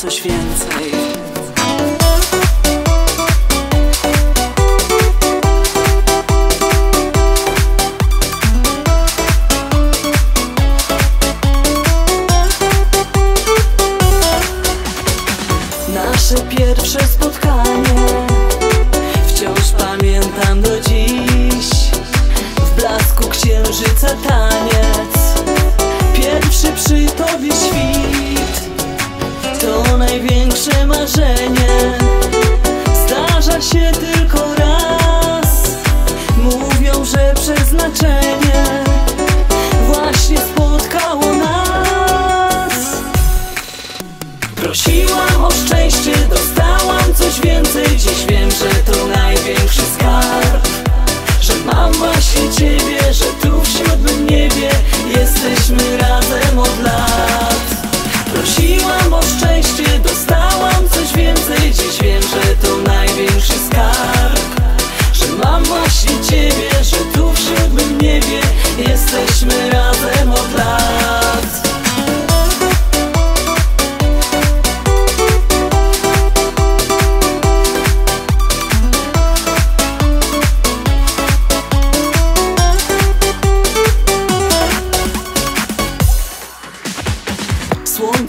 coś więcej. Nasze pierwsze spotkanie wciąż pamiętam do dziś. Marzenie Zdarza się tylko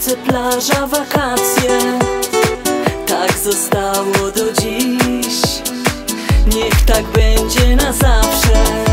Słońce, plaża, wakacje. Tak zostało do dziś. Niech tak będzie na zawsze.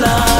love.